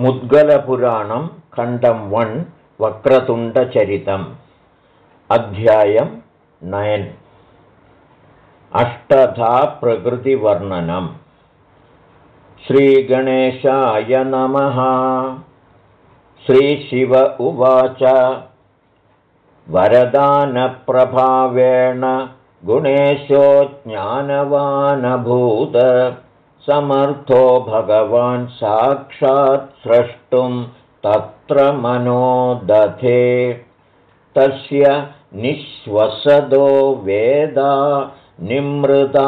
मुद्गलपुराणं खण्डं वन् वक्रतुण्डचरितम् अध्यायं नयन्। अष्टधा प्रकृतिवर्णनम् श्रीगणेशाय नमः। श्रीशिव उवाच। वरदानप्रभावेण गुणेशो ज्ञानवानभूत समर्थो भगवान् साक्षात् स्रष्टुं तत्र मनो दधे तस्य निःश्वसदो वेदा निमृतारूपधारिणः।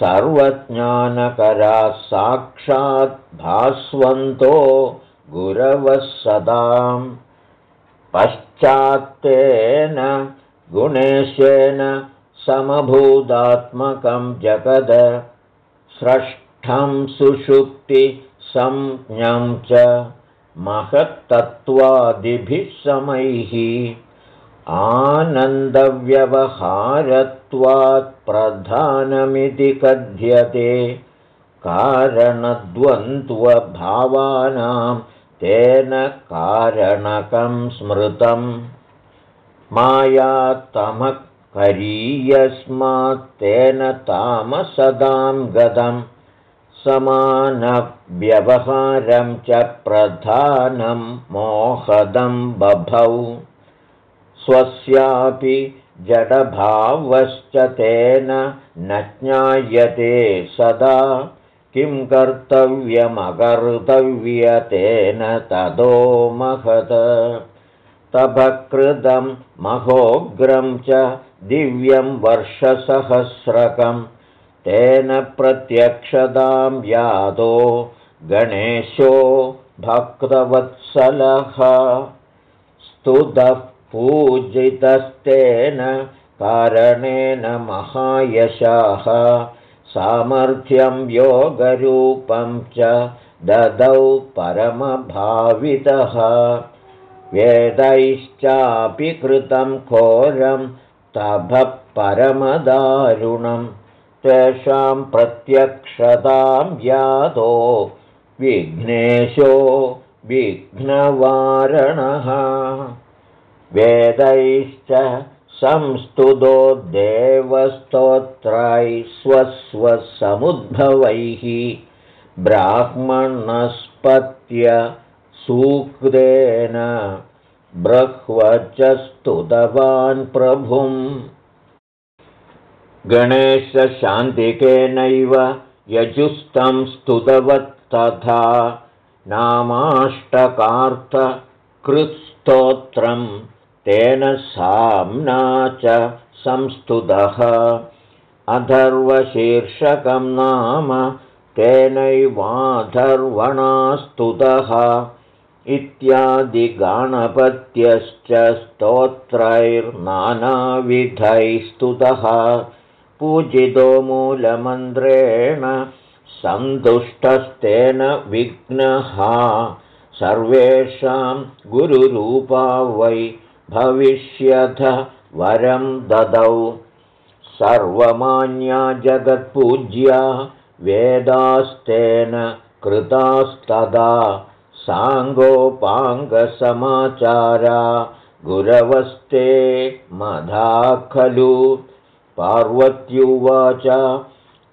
सर्वज्ञानकराः साक्षात् भास्वन्तो गुरवः सदाम्। पश्चात्तेन गुणेशेन समभूतात्मकं जगद स्रष्टं सुषुप्तिसंज्ञं च महत्तत्त्वादिभिः समैः। आनन्दव्यवहारत्वात् प्रधानमिति कथ्यते कारणद्वन्द्वभावानां तेन कारणकं स्मृतम्। मायातमः करीयस्मात्तेन तामसदां गतं समानव्यवहारं च प्रधानं मोहदं बभौ। स्वस्यापि जडभावश्च तेन न ज्ञायते सदा किं कर्तव्यमकर्तव्यतेन तदो महद तभकृतं महोग्रं च दिव्यं वर्षसहस्रकं तेन प्रत्यक्षतां यादो गणेशो भक्तवत्सलः। स्तुतः पूजितस्तेन कारणेन महायशाः सामर्थ्यं योगरूपं च ददौ परमभावितः। वेदैश्चापि कृतं घोरं तभः परमदारुणं तेषां प्रत्यक्षतां यातो विघ्नेशो विघ्नवारणः। वेदैश्च संस्तुतो देवस्तोत्राय स्वस्वसमुद्भवैः ब्राह्मणस्पत्य सूक्तेन ब्रह्वच स्तुतवान् प्रभुम्। गणेशशान्तिकेनैव यजुस्तं स्तुतवत्तथा नामाष्टकार्थकृत्स्तोत्रं तेन साम्ना च संस्तुतः। अथर्वशीर्षकं नाम तेनैवाधर्वणा स्तुतः इत्यादिगाणपत्यश्च स्तोत्रैर्नानाविधैः स्तुतः पूजितो मूलमन्त्रेण सन्तुष्टस्तेन विघ्नः। सर्वेषां गुरुरूपा वै भविष्यथ वरं ददौ। सर्वमान्या जगत्पूज्या वेदास्तेन कृतास्तदा साङ्गोपाङ्गसमाचारा गुरवस्ते मधा खलु पार्वत्युवाच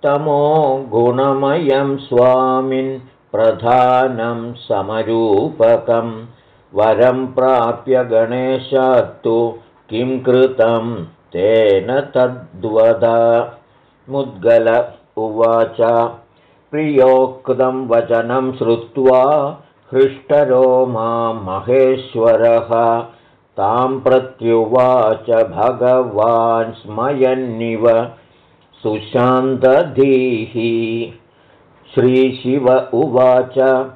तमो गुणमयं स्वामिन् प्रधानं समरूपकं। वरं प्राप्य गणेशात्तु किं कृतं तेन तद्वद। मुद्गल उवाच प्रियोक्तं वचनं श्रुत्वा हृष्टरो मां महेश्वरः। तां प्रत्युवाच भगवान् स्मयन्निव सुशान्तधीः श्रीशिव उवाच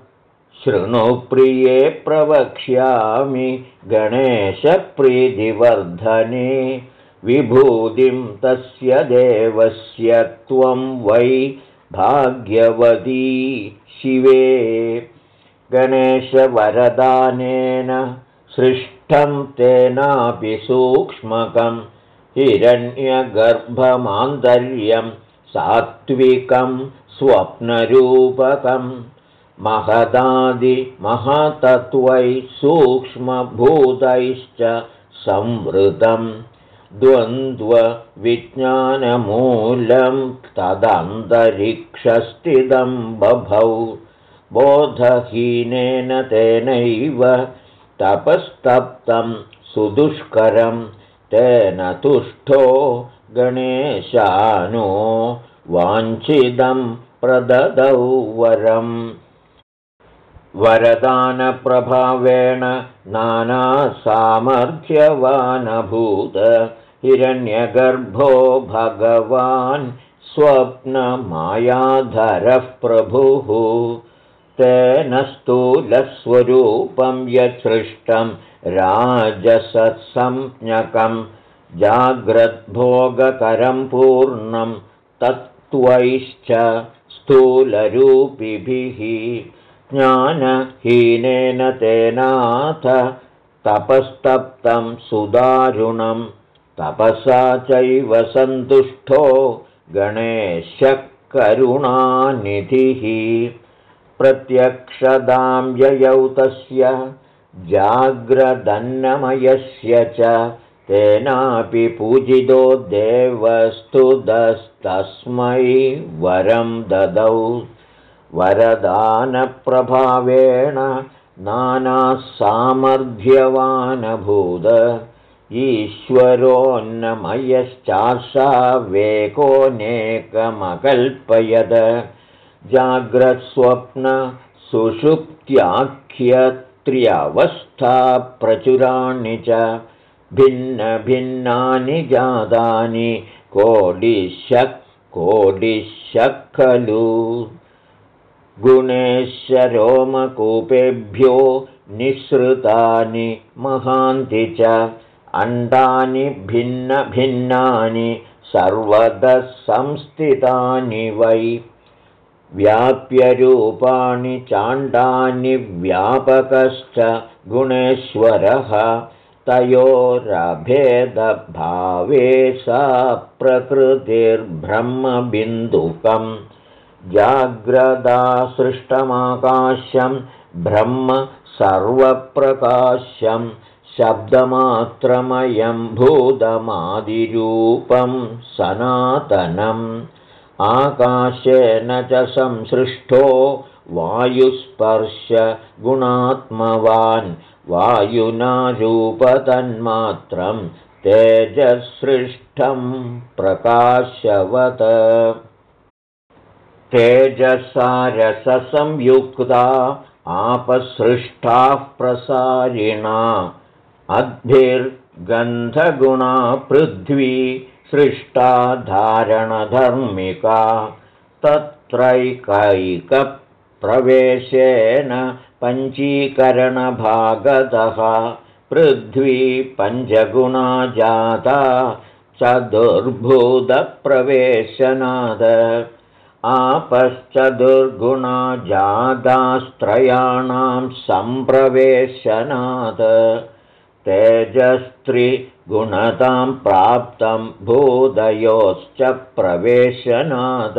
शृणुप्रिये प्रवक्ष्यामि गणेशप्रीतिवर्धने। विभूतिं तस्य देवस्य त्वं वै भाग्यवती शिवे गणेशवरदानेन सृष्टं तेनापि सूक्ष्मकं हिरण्यगर्भमान्तर्यं सात्विकं स्वप्नरूपकं महदादिमहतत्वैः सूक्ष्मभूतैश्च संवृतं द्वन्द्वविज्ञानमूलं तदन्तरिक्षस्थितं बभौ बोधहीनेन तेनैव तपस्तप्तं सुदुष्करं तेन तुष्टो गणेशानो वाञ्छिदं प्रददौ वरम्। वरदानप्रभावेण नानासामर्थ्यवानभूत हिरण्यगर्भो भगवान् स्वप्नमायाधरः प्रभुः तेन स्थूलस्वरूपं यत्सृष्टं राजसत्संज्ञकं जाग्रद्भोगकरं पूर्णं तत्त्वैश्च स्थूलरूपिभिः ज्ञानहीनेन तेनाथ तपस्तप्तं सुदारुणं तपसा चैव सन्तुष्टो गणेशकरुणानिधिः प्रत्यक्षदां ययौ तस्य जाग्रदन्नमयस्य च तेनापि पूजितो देवस्तुदस्तस्मै वरं ददौ। वरदानप्रभावेण नानासामर्थ्यवानभूद ईश्वरोन्नमयश्चासा वेकोऽनेकमकल्पयद जाग्रत्स्वप्नसुषुप्त्याख्यत्र्यवस्था प्रचुराणि च भिन्नभिन्नानि जातानि कोडिशक् कोडिशः खलु गुणेश्वरोमकूपेभ्यो निःसृतानि महान्ति च अण्डानि भिन्नभिन्नानि सर्वतः संस्थितानि वै व्याप्यरूपाणि चाण्डानि व्यापकश्च गुणेश्वरः तयोरभेदभावे सा प्रकृतिर्ब्रह्मबिन्दुकम्। जाग्रदासृष्टमाकाश्यं ब्रह्म सर्वप्रकाश्यं शब्दमात्रमयं भूतमादिरूपं सनातनम् आकाशेन च संसृष्टो वायुस्पर्शगुणात्मवान् वायुना रूपतन्मात्रं तेजसृष्टं प्रकाशवत्। तेजसारसंयुक्ता आपसृष्टाः प्रसारिणा अद्भिर्गन्धगुणा पृथ्वी सृष्टा धारणधर्मिका तत्रैकैकप्रवेशेन पञ्चीकरणभागतः पृथ्वी पञ्चगुणा जाता चतुर्भूतप्रवेशनाद आपश्चतुर्गुणा जादास्त्रयाणां सम्प्रवेशनात् तेजस्त्रिगुणतां प्राप्तं भूदयोश्च प्रवेशनाद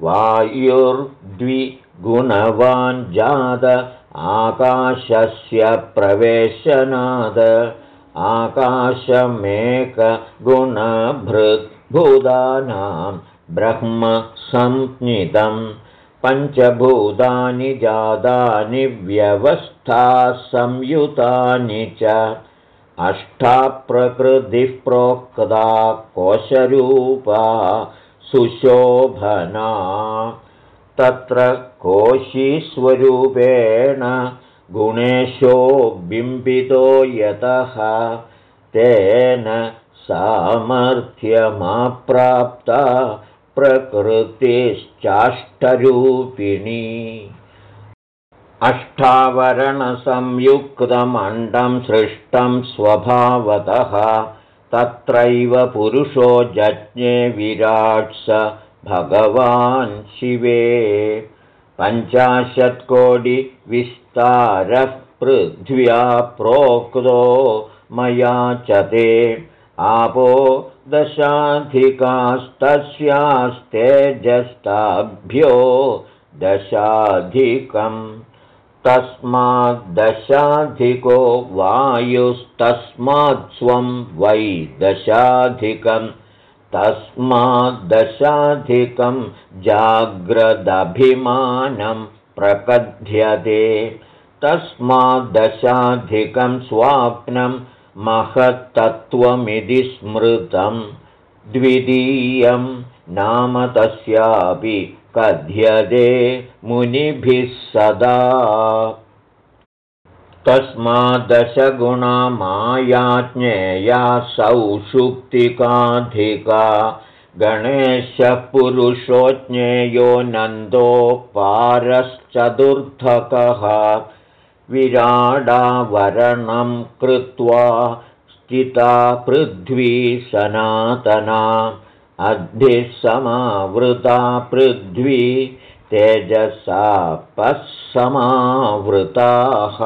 वायुर्द्विगुणवान् जाद आकाशस्य प्रवेशनाद। आकाशमेकगुणभृद्भूतानां ब्रह्म संज्ञितं पञ्चभूतानि जातानि व्यवस्थासंयुतानि च। अष्टाप्रकृतिः प्रोक्ता कोशरूपा सुशोभना। तत्र कोशीस्वरूपेण गुणेशो बिम्बितो यतः। तेन सामर्थ्यमाप्राप्ता प्रकृतिश्चाष्टरूपिणी। अष्टावरणसंयुक्तमण्डं सृष्टं स्वभावतः तत्रैव पुरुषो जज्ञे विराट्स भगवान् शिवे। पञ्चाशत्कोटिविस्तारः पृथ्व्या प्रोक्तो मया च ते। आपो दशाधिकास्तस्यास्तेजस्ताभ्यो दशाधिकम् तस्माद्दशाधिको वायुस्तस्मात् स्वं वै दशाधिकं। तस्माद्दशाधिकं जाग्रदभिमानं प्रकथ्यते। तस्माद्दशाधिकं स्वाप्नं महत्तत्त्वमिति स्मृतं द्वितीयं नाम तस्यापि कथ्यते मुनिभिः सदा। तस्माद्दशगुणा मायाज्ञेया सौषुप्तिकाधिका गणेशपुरुषो ज्ञेयो नन्दोपारश्चतुर्थकः विराडावरणं कृत्वा स्थिता पृथ्वी सनातना। अद्भिः समावृता पृथ्वी तेजसापः समावृताः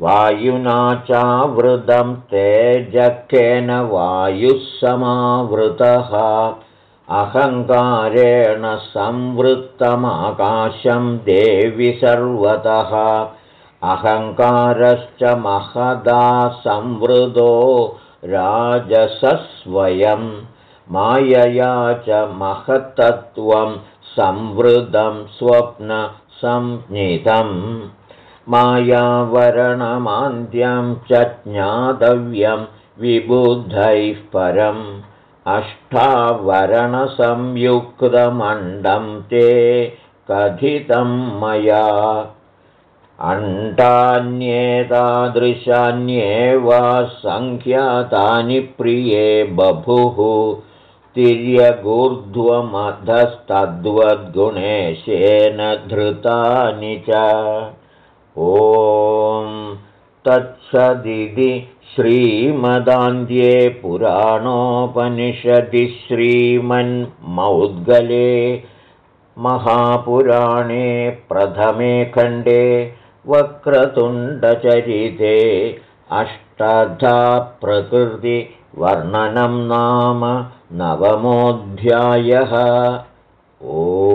वायुना चावृतं तेजकेन वायुः समावृतः अहङ्कारेण संवृत्तमाकाशं देवि सर्वतः अहङ्कारश्च महदा संवृतो राजसस्वयम् मायया च महत्तत्त्वं संवृतं स्वप्नसंज्ञितं मायावरणमान्द्यं च ज्ञातव्यं विबुधैः परम्। अष्टावरणसंयुक्तमण्डं ते कथितं मया अण्डान्येतादृशान्येव सङ्ख्यातानि प्रिये बभुः। तिर्यगूर्ध्वमधस्तद्वद्गुणेशेन धृतानि च। ॐ तत्सदिति श्रीमदान्ध्ये पुराणोपनिषदि श्रीमन्मौद्गले महापुराणे प्रथमे खण्डे वक्रतुण्डचरिते अष्टधा प्रकृतिवर्णनं नाम नवमोऽध्यायः। ओ